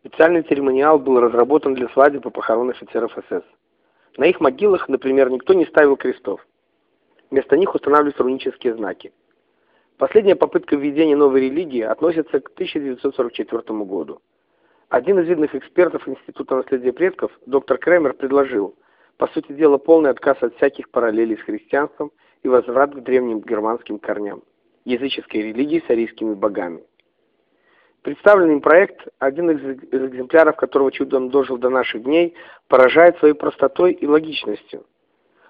Специальный церемониал был разработан для свадеб и похорон офицеров СС. На их могилах, например, никто не ставил крестов. Вместо них устанавливались рунические знаки. Последняя попытка введения новой религии относится к 1944 году. Один из видных экспертов Института наследия предков, доктор Кремер, предложил, по сути дела, полный отказ от всяких параллелей с христианством и возврат к древним германским корням, языческой религии с арийскими богами. Представленный проект, один из экземпляров которого чудом дожил до наших дней, поражает своей простотой и логичностью.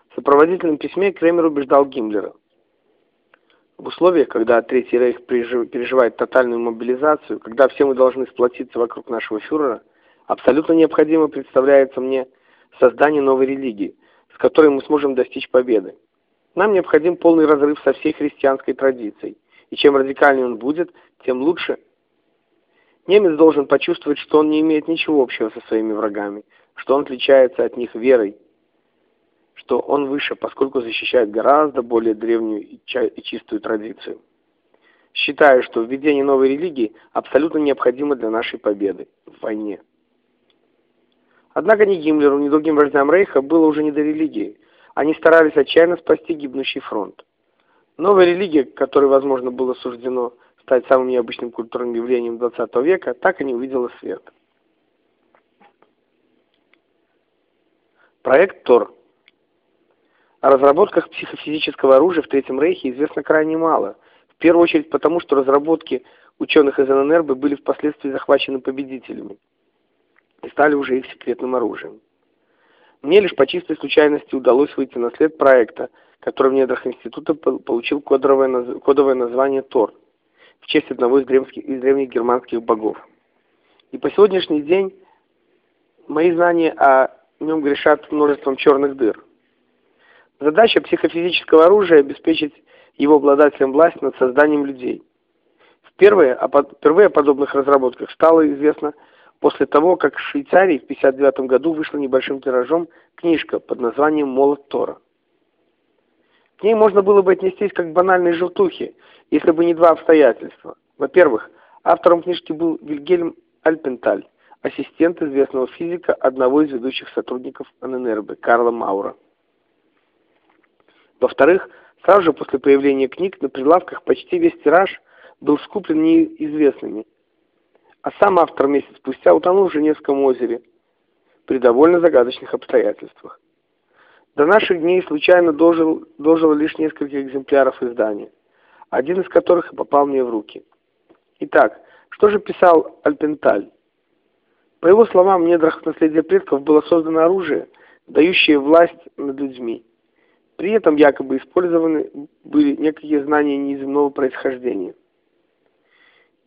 В сопроводительном письме Кремер убеждал Гиммлера. В условиях, когда Третий Рейх переживает тотальную мобилизацию, когда все мы должны сплотиться вокруг нашего фюрера, абсолютно необходимо представляется мне создание новой религии, с которой мы сможем достичь победы. Нам необходим полный разрыв со всей христианской традицией, и чем радикальнее он будет, тем лучше – Немец должен почувствовать, что он не имеет ничего общего со своими врагами, что он отличается от них верой, что он выше, поскольку защищает гораздо более древнюю и чистую традицию. Считаю, что введение новой религии абсолютно необходимо для нашей победы в войне. Однако ни Гиммлеру, ни другим вождям Рейха было уже не до религии. Они старались отчаянно спасти гибнущий фронт. Новая религия, которой, возможно, было суждено стать самым необычным культурным явлением XX века, так и не увидела свет. Проект ТОР. О разработках психофизического оружия в Третьем Рейхе известно крайне мало. В первую очередь потому, что разработки ученых из ННРБ были впоследствии захвачены победителями и стали уже их секретным оружием. Мне лишь по чистой случайности удалось выйти на след проекта, который в недрах института получил кодовое, кодовое название ТОР в честь одного из древних, из древних германских богов. И по сегодняшний день мои знания о нем грешат множеством черных дыр. Задача психофизического оружия – обеспечить его обладателям власть над созданием людей. Впервые о, впервые о подобных разработках стало известно после того, как в Швейцарии в 1959 году вышла небольшим тиражом книжка под названием «Молот Тора». К ней можно было бы отнестись как к банальной желтухе, если бы не два обстоятельства. Во-первых, автором книжки был Вильгельм Альпенталь, ассистент известного физика одного из ведущих сотрудников ННРБ Карла Маура. Во-вторых, сразу же после появления книг на прилавках почти весь тираж был скуплен неизвестными, а сам автор месяц спустя утонул в Женевском озере при довольно загадочных обстоятельствах. До наших дней случайно дожил, дожило лишь несколько экземпляров издания, один из которых и попал мне в руки. Итак, что же писал Альпенталь? По его словам, в недрах наследия предков было создано оружие, дающее власть над людьми. При этом якобы использованы были некие знания неземного происхождения.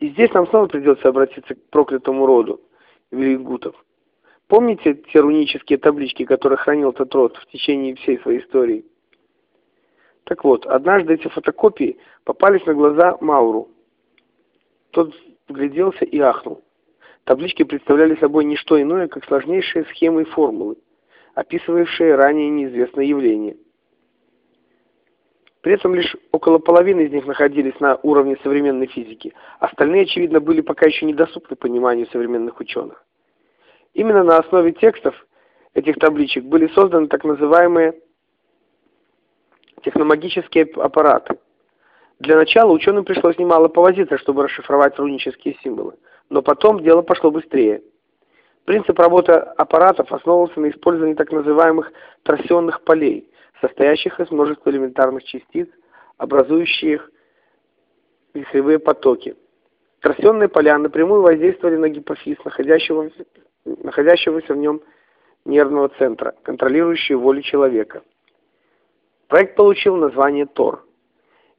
И здесь нам снова придется обратиться к проклятому роду Вильгутов. Помните те рунические таблички, которые хранил этот род в течение всей своей истории? Так вот, однажды эти фотокопии попались на глаза Мауру. Тот вгляделся и ахнул. Таблички представляли собой не что иное, как сложнейшие схемы и формулы, описывавшие ранее неизвестное явление. При этом лишь около половины из них находились на уровне современной физики, остальные, очевидно, были пока еще недоступны пониманию современных ученых. Именно на основе текстов этих табличек были созданы так называемые техномагические аппараты. Для начала ученым пришлось немало повозиться, чтобы расшифровать рунические символы, но потом дело пошло быстрее. Принцип работы аппаратов основывался на использовании так называемых торсионных полей, состоящих из множества элементарных частиц, образующих вихревые потоки. Торсионные поля напрямую воздействовали на гипофиз, находящегося находящегося в нем нервного центра, контролирующего волю человека. Проект получил название ТОР.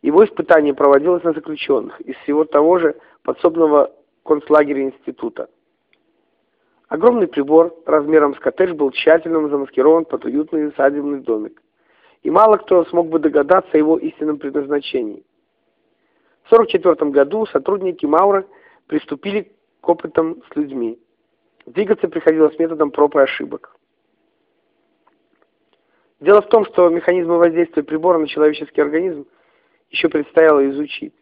Его испытание проводилось на заключенных из всего того же подсобного концлагеря института. Огромный прибор размером с коттедж был тщательно замаскирован под уютный садебный домик. И мало кто смог бы догадаться о его истинном предназначении. В 1944 году сотрудники Маура приступили к опытам с людьми. Двигаться приходилось методом проб и ошибок. Дело в том, что механизмы воздействия прибора на человеческий организм еще предстояло изучить.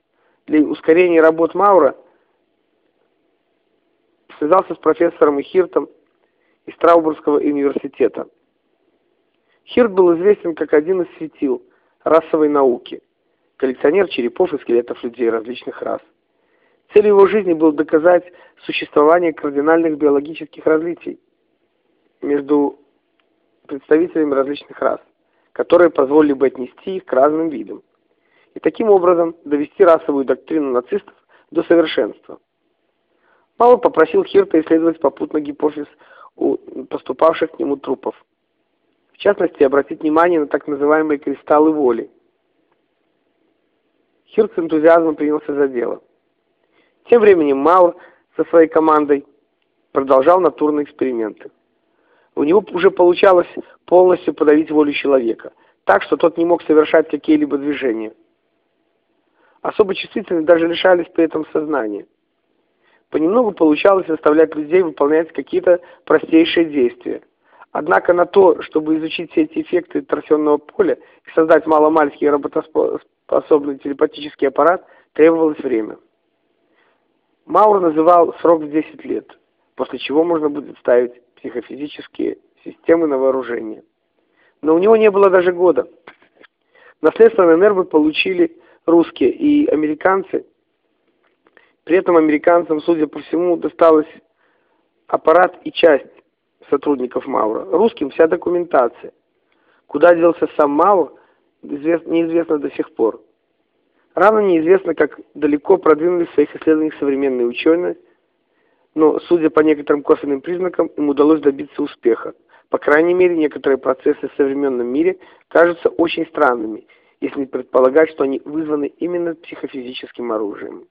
Для ускорения работ Маура связался с профессором Хиртом из Траубургского университета. Хирт был известен как один из светил расовой науки, коллекционер черепов и скелетов людей различных рас. Целью его жизни было доказать существование кардинальных биологических различий между представителями различных рас, которые позволили бы отнести их к разным видам, и таким образом довести расовую доктрину нацистов до совершенства. Мало попросил Хирта исследовать попутно гипофиз у поступавших к нему трупов. В частности, обратить внимание на так называемые кристаллы воли. Хирт с энтузиазмом принялся за дело. Тем временем Маур со своей командой продолжал натурные эксперименты. У него уже получалось полностью подавить волю человека, так что тот не мог совершать какие-либо движения. Особо чувствительные даже лишались при этом сознания. Понемногу получалось заставлять людей выполнять какие-то простейшие действия. Однако на то, чтобы изучить все эти эффекты торсионного поля и создать маломальский работоспособный телепатический аппарат, требовалось время. Маур называл срок в 10 лет, после чего можно будет ставить психофизические системы на вооружение. Но у него не было даже года. Наследственные нервы получили русские и американцы. При этом американцам, судя по всему, досталось аппарат и часть сотрудников Маура. Русским вся документация. Куда делся сам Маур, неизвестно до сих пор. Равно неизвестно, как далеко продвинулись в своих исследованиях современные ученые, но, судя по некоторым косвенным признакам, им удалось добиться успеха. По крайней мере, некоторые процессы в современном мире кажутся очень странными, если предполагать, что они вызваны именно психофизическим оружием.